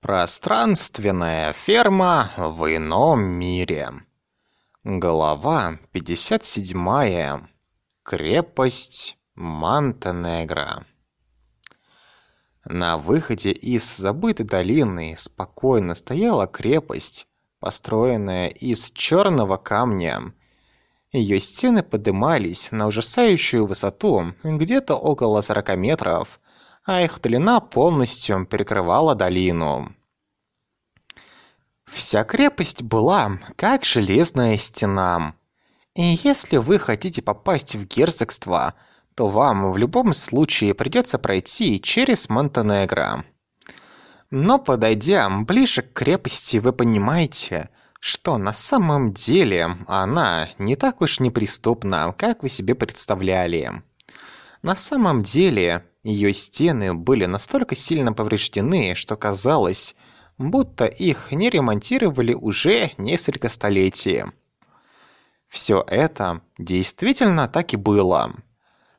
Пространственная ферма в ином мире. Глава 57. Крепость Монтенегро. На выходе из забытой долины спокойно стояла крепость, построенная из черного камня. Ее стены поднимались на ужасающую высоту, где-то около 40 метров, а их длина полностью перекрывала долину. Вся крепость была как железная стена. И если вы хотите попасть в герцогство, то вам в любом случае придется пройти через Монтенегро. Но подойдя ближе к крепости, вы понимаете, что на самом деле она не так уж неприступна, как вы себе представляли. На самом деле ее стены были настолько сильно повреждены, что казалось, будто их не ремонтировали уже несколько столетий. Все это действительно так и было.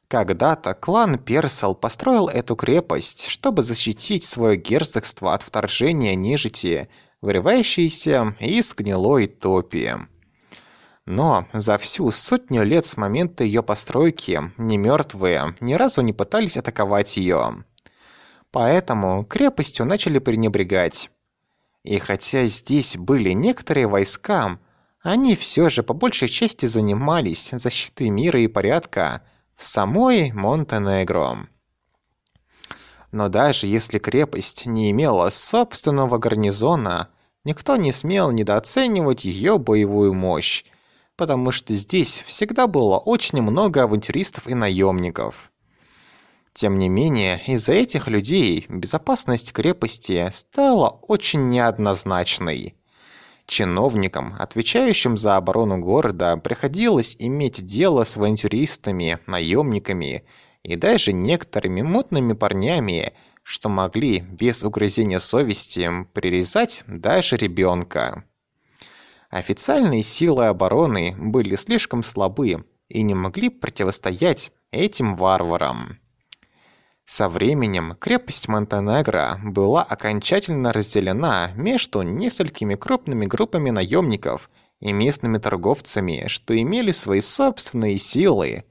Когда-то клан Персел построил эту крепость, чтобы защитить свое герцогство от вторжения нежити, вырывающейся из гнилой топи. Но за всю сотню лет с момента ее постройки немертвые ни разу не пытались атаковать ее. Поэтому крепостью начали пренебрегать. И хотя здесь были некоторые войска, они все же по большей части занимались защитой мира и порядка в самой Монтенегро. Но даже если крепость не имела собственного гарнизона, никто не смел недооценивать ее боевую мощь, потому что здесь всегда было очень много авантюристов и наемников. Тем не менее, из-за этих людей безопасность крепости стала очень неоднозначной. Чиновникам, отвечающим за оборону города, приходилось иметь дело с авантюристами, наемниками и даже некоторыми мутными парнями, что могли без угрызения совести прирезать даже ребенка. Официальные силы обороны были слишком слабы и не могли противостоять этим варварам. Со временем крепость Монтенегро была окончательно разделена между несколькими крупными группами наемников и местными торговцами, что имели свои собственные силы,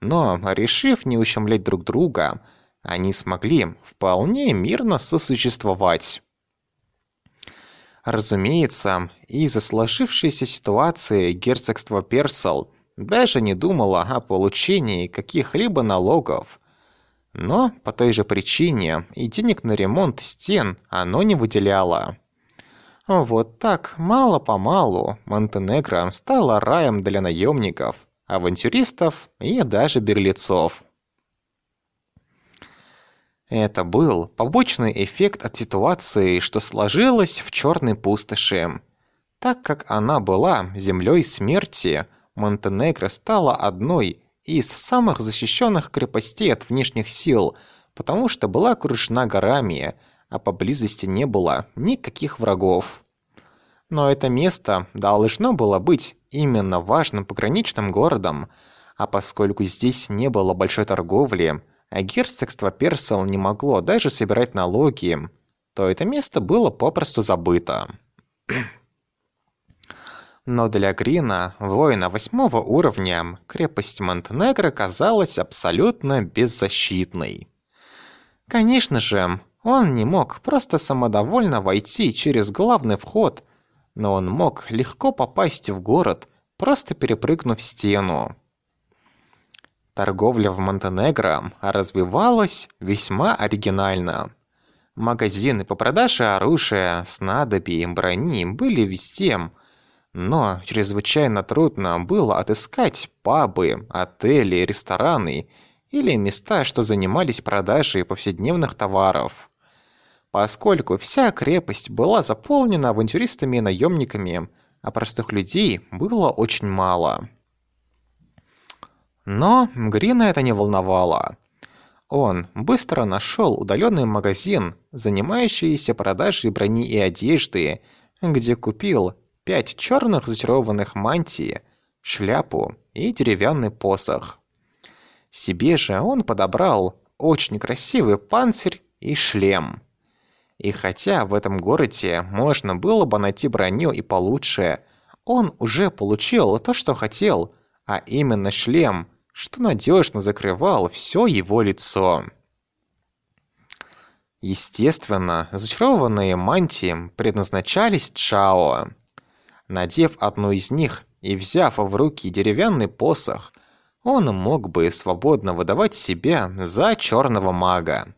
но, решив не ущемлять друг друга, они смогли вполне мирно сосуществовать. Разумеется, из-за сложившейся ситуации герцогство Персел даже не думало о получении каких-либо налогов. Но по той же причине и денег на ремонт стен оно не выделяло. Вот так, мало-помалу, Монтенегро стало раем для наемников, авантюристов и даже беглецов. Это был побочный эффект от ситуации, что сложилась в черной пустоши. Так как она была землей смерти, Монтенегро стала одной из самых защищенных крепостей от внешних сил, потому что была окружена горами, а поблизости не было никаких врагов. Но это место должно было быть именно важным пограничным городом, а поскольку здесь не было большой торговли, а герцогство Персел не могло даже собирать налоги, то это место было попросту забыто. Но для Грина, воина восьмого уровня, крепость Монтенегро казалась абсолютно беззащитной. Конечно же, он не мог просто самодовольно войти через главный вход, но он мог легко попасть в город, просто перепрыгнув стену. Торговля в Монтенегро развивалась весьма оригинально. Магазины по продаже оружия, снадобий, брони были везде, но чрезвычайно трудно было отыскать пабы, отели, рестораны или места, что занимались продажей повседневных товаров. Поскольку вся крепость была заполнена авантюристами и наемниками, а простых людей было очень мало. Но Грина это не волновало. Он быстро нашел удаленный магазин, занимающийся продажей брони и одежды, где купил пять черных зачарованных мантий, шляпу и деревянный посох. Себе же он подобрал очень красивый панцирь и шлем. И хотя в этом городе можно было бы найти броню и получше, он уже получил то, что хотел, а именно шлем, что надежно закрывал все его лицо. Естественно, зачарованные мантии предназначались Чао. Надев одну из них и взяв в руки деревянный посох, он мог бы свободно выдавать себя за черного мага.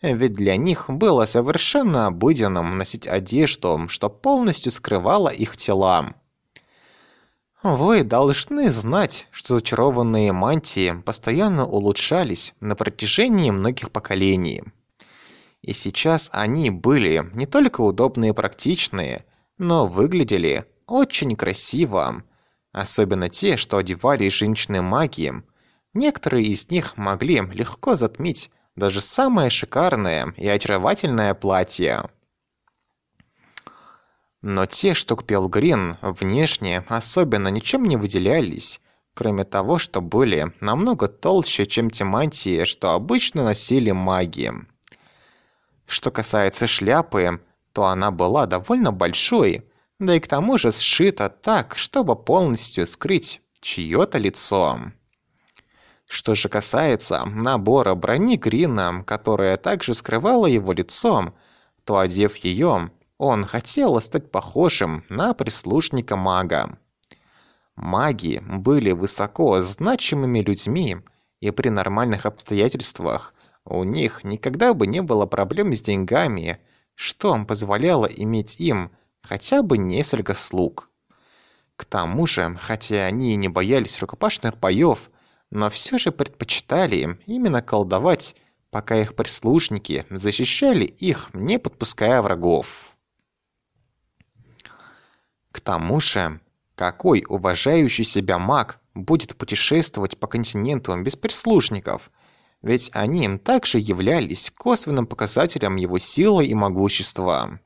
Ведь для них было совершенно обыденным носить одежду, что полностью скрывала их тела. Вы должны знать, что зачарованные мантии постоянно улучшались на протяжении многих поколений. И сейчас они были не только удобные и практичные, но выглядели очень красиво. Особенно те, что одевали женщины магии. Некоторые из них могли легко затмить даже самое шикарное и очаровательное платье. Но те, что купил Грин, внешне особенно ничем не выделялись, кроме того, что были намного толще, чем те мантии, что обычно носили маги. Что касается шляпы, то она была довольно большой, да и к тому же сшита так, чтобы полностью скрыть чьё-то лицо. Что же касается набора брони Грина, которая также скрывала его лицом, то, одев её, он хотел стать похожим на прислужника мага. Маги были высоко значимыми людьми, и при нормальных обстоятельствах у них никогда бы не было проблем с деньгами, что позволяло иметь им хотя бы несколько слуг. К тому же, хотя они и не боялись рукопашных боев, но все же предпочитали именно колдовать, пока их прислужники защищали их, не подпуская врагов. К тому же, какой уважающий себя маг будет путешествовать по континенту без прислужников – ведь они также являлись косвенным показателем его силы и могущества.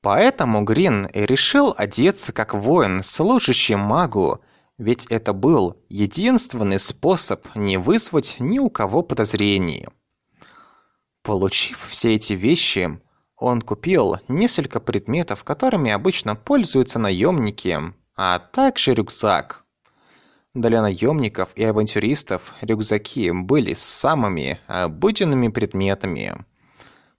Поэтому Грин решил одеться как воин, служащий магу, ведь это был единственный способ не вызвать ни у кого подозрений. Получив все эти вещи, он купил несколько предметов, которыми обычно пользуются наемники, а также рюкзак. Для наемников и авантюристов рюкзаки были самыми обыденными предметами.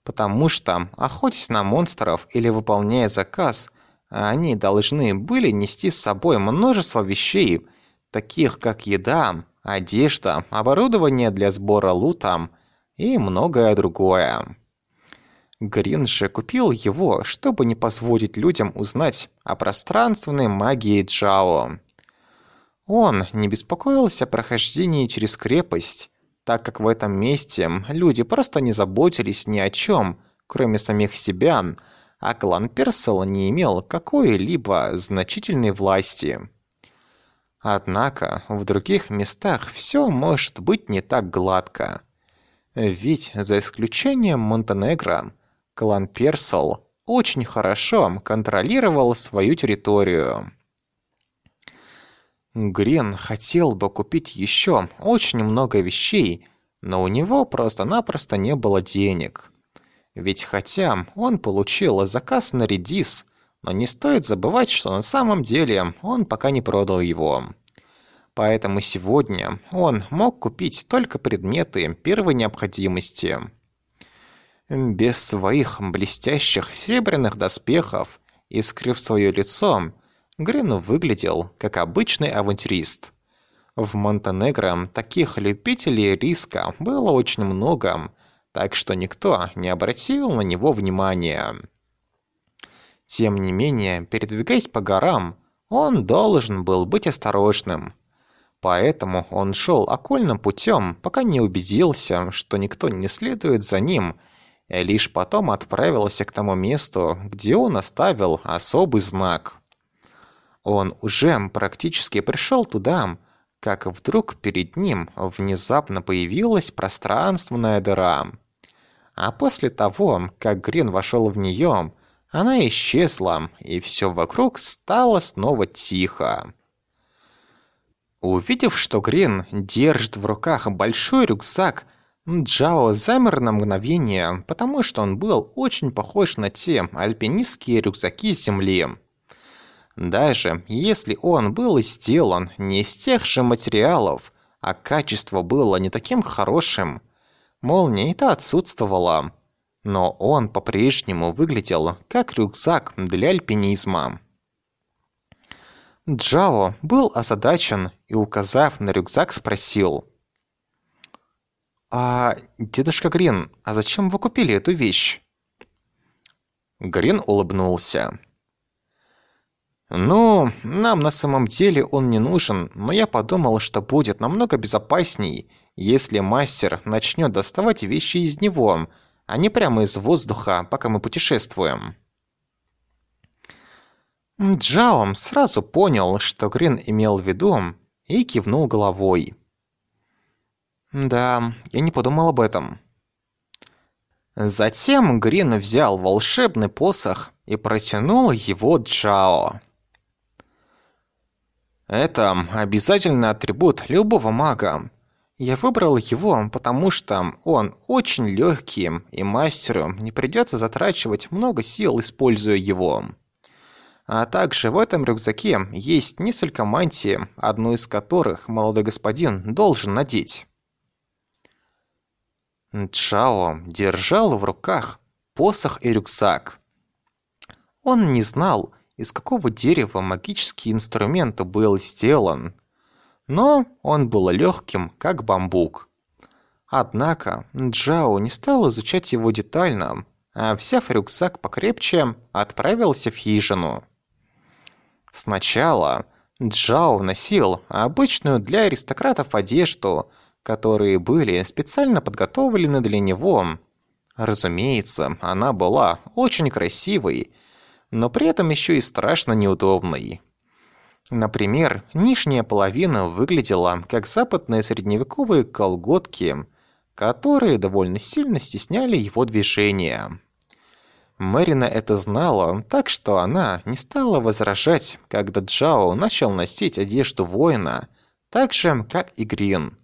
Потому что, охотясь на монстров или выполняя заказ, они должны были нести с собой множество вещей, таких как еда, одежда, оборудование для сбора лута и многое другое. Грин же купил его, чтобы не позволить людям узнать о пространственной магии Джао. Он не беспокоился о прохождении через крепость, так как в этом месте люди просто не заботились ни о чем, кроме самих себя, а клан Персел не имел какой-либо значительной власти. Однако в других местах все может быть не так гладко. Ведь, за исключением Монтенегро, клан Персел очень хорошо контролировал свою территорию. Грин хотел бы купить еще очень много вещей, но у него просто-напросто не было денег. Ведь хотя он получил заказ на редис, но не стоит забывать, что на самом деле он пока не продал его. Поэтому сегодня он мог купить только предметы первой необходимости. Без своих блестящих серебряных доспехов и скрыв свое лицо, Грин выглядел как обычный авантюрист. В Монтенегро таких любителей риска было очень много, так что никто не обратил на него внимания. Тем не менее, передвигаясь по горам, он должен был быть осторожным. Поэтому он шел окольным путем, пока не убедился, что никто не следует за ним, и лишь потом отправился к тому месту, где он оставил особый знак. Он уже практически пришел туда, как вдруг перед ним внезапно появилась пространственная дыра. А после того, как Грин вошел в нее, она исчезла, и все вокруг стало снова тихо. Увидев, что Грин держит в руках большой рюкзак, Джао замер на мгновение, потому что он был очень похож на те альпинистские рюкзаки земли. Даже если он был сделан не из тех же материалов, а качество было не таким хорошим, молния-то отсутствовала, но он по-прежнему выглядел как рюкзак для альпинизма. Джао был озадачен и, указав на рюкзак, спросил. «А, дедушка Грин, а зачем вы купили эту вещь?» Грин улыбнулся. «Ну, нам на самом деле он не нужен, но я подумал, что будет намного безопасней, если мастер начнет доставать вещи из него, а не прямо из воздуха, пока мы путешествуем». Джаом сразу понял, что Грин имел в виду, и кивнул головой. «Да, я не подумал об этом». Затем Грин взял волшебный посох и протянул его Джао. Это обязательный атрибут любого мага. Я выбрал его, потому что он очень легкий, и мастеру не придется затрачивать много сил, используя его. А также в этом рюкзаке есть несколько мантий, одну из которых молодой господин должен надеть. Чао держал в руках посох и рюкзак. Он не знал, из какого дерева магический инструмент был сделан. Но он был легким, как бамбук. Однако Джао не стал изучать его детально, а взяв рюкзак покрепче, отправился в хижину. Сначала Джао носил обычную для аристократов одежду, которые были специально подготовлены для него. Разумеется, она была очень красивой, но при этом еще и страшно неудобной. Например, нижняя половина выглядела как западные средневековые колготки, которые довольно сильно стесняли его движения. Мэрина это знала, так что она не стала возражать, когда Джао начал носить одежду воина, так же, как и Грин.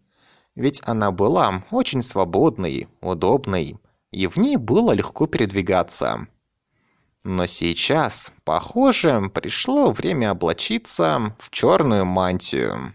Ведь она была очень свободной, удобной, и в ней было легко передвигаться. Но сейчас, похоже, пришло время облачиться в черную мантию.